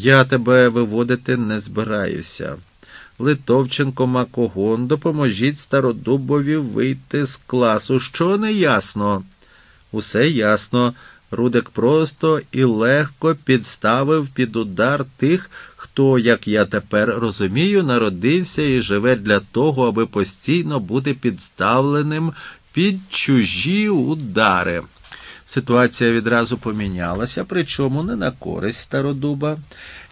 Я тебе виводити не збираюся. Литовченко Макогон, допоможіть стародубові вийти з класу. Що не ясно? Усе ясно. Рудик просто і легко підставив під удар тих, хто, як я тепер розумію, народився і живе для того, аби постійно бути підставленим під чужі удари. Ситуація відразу помінялася, причому не на користь стародуба.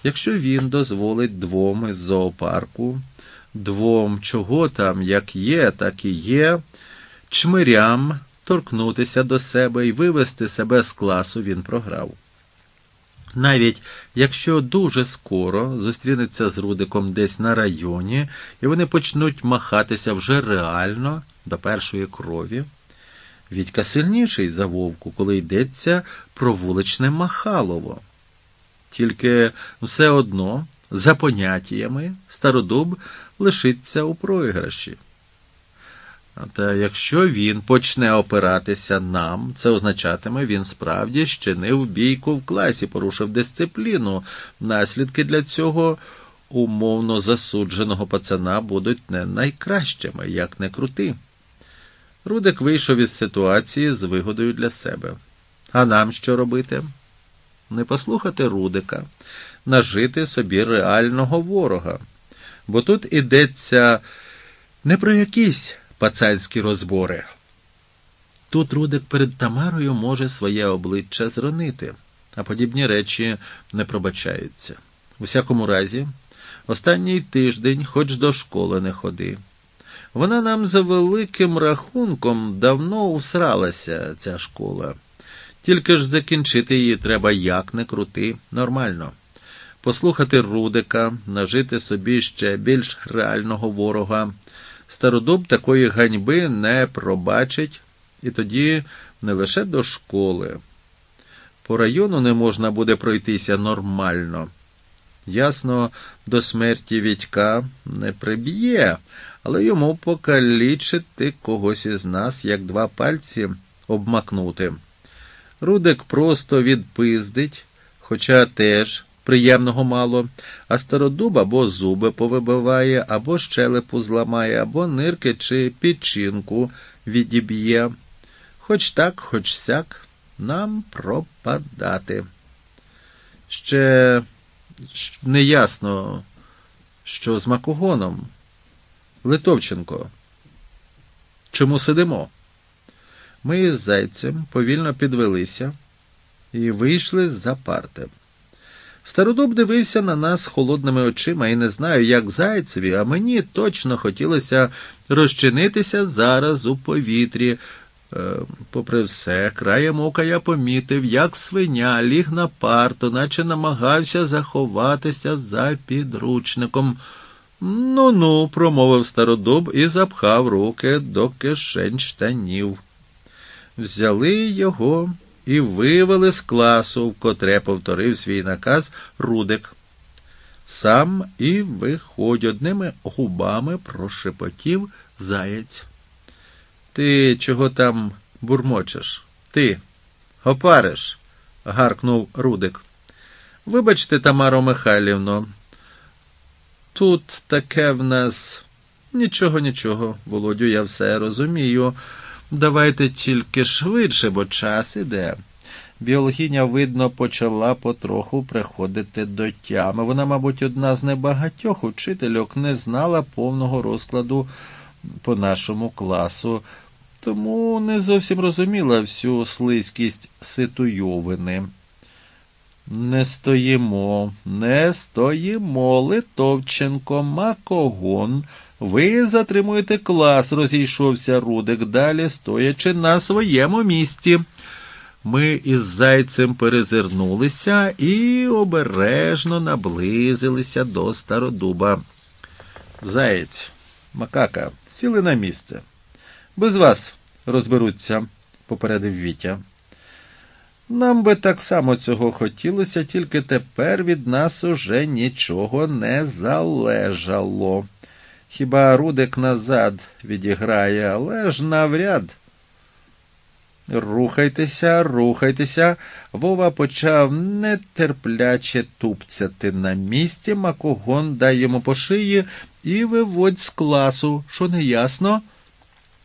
Якщо він дозволить двом із зоопарку, двом чого там, як є, так і є, чмирям торкнутися до себе і вивести себе з класу він програв. Навіть якщо дуже скоро зустрінеться з Рудиком десь на районі, і вони почнуть махатися вже реально до першої крові. Відька сильніший за вовку, коли йдеться про вуличне Махалово. Тільки все одно, за поняттями, стародуб лишиться у програші. Та якщо він почне опиратися нам, це означатиме, він справді щинив бійку в класі, порушив дисципліну. Наслідки для цього умовно засудженого пацана будуть не найкращими, як не крути. Рудик вийшов із ситуації з вигодою для себе. А нам що робити? Не послухати Рудика, нажити собі реального ворога. Бо тут ідеться не про якісь пацанські розбори. Тут Рудик перед Тамарою може своє обличчя зронити, а подібні речі не пробачаються. У всякому разі, останній тиждень хоч до школи не ходи. Вона нам за великим рахунком давно усралася, ця школа. Тільки ж закінчити її треба як не крути, нормально. Послухати Рудика, нажити собі ще більш реального ворога. Стародуб такої ганьби не пробачить, і тоді не лише до школи. По району не можна буде пройтися нормально. Ясно, до смерті Вітька не приб'є, але йому покалічити когось із нас, як два пальці обмакнути. Рудик просто відпиздить, хоча теж приємного мало, а стародуб або зуби повибиває, або щелепу зламає, або нирки чи печінку відіб'є. Хоч так, хоч сяк, нам пропадати. Ще не ясно, що з макогоном. Литовченко. Чому сидимо? Ми із зайцем повільно підвелися і вийшли з-за парти. Стародуб дивився на нас холодними очима і не знаю, як зайцеві, а мені точно хотілося розчинитися зараз у повітрі. Е, попри все, краєм ока я помітив, як свиня ліг на парту, наче намагався заховатися за підручником. Ну ну, промовив стародуб і запхав руки до кишень штанів. Взяли його і вивели з класу, вкотре повторив свій наказ Рудик. Сам і виходь одними губами прошепотів заєць. Ти чого там бурмочеш? Ти опариш? гаркнув Рудик. Вибачте, Тамаро Михайлівно, тут таке в нас нічого, нічого, Володю, я все розумію. Давайте тільки швидше, бо час іде. Біологиня, видно, почала потроху приходити до тями. Вона, мабуть, одна з небагатьох учительок не знала повного розкладу по нашому класу, тому не зовсім розуміла всю слизькість ситуйовини. Не стоїмо, не стоїмо, Литовченко, Макогон. Ви затримуєте клас, розійшовся Рудик далі, стоячи на своєму місці. Ми із зайцем перезирнулися і обережно наблизилися до стародуба. Заєць, макака, сіли на місце. Без вас розберуться, попередив Вітя. Нам би так само цього хотілося, тільки тепер від нас уже нічого не залежало. Хіба Рудик назад відіграє, але ж навряд. Рухайтеся, рухайтеся. Вова почав нетерпляче тупцяти на місці, макогон дай йому по шиї і виводь з класу, що не ясно.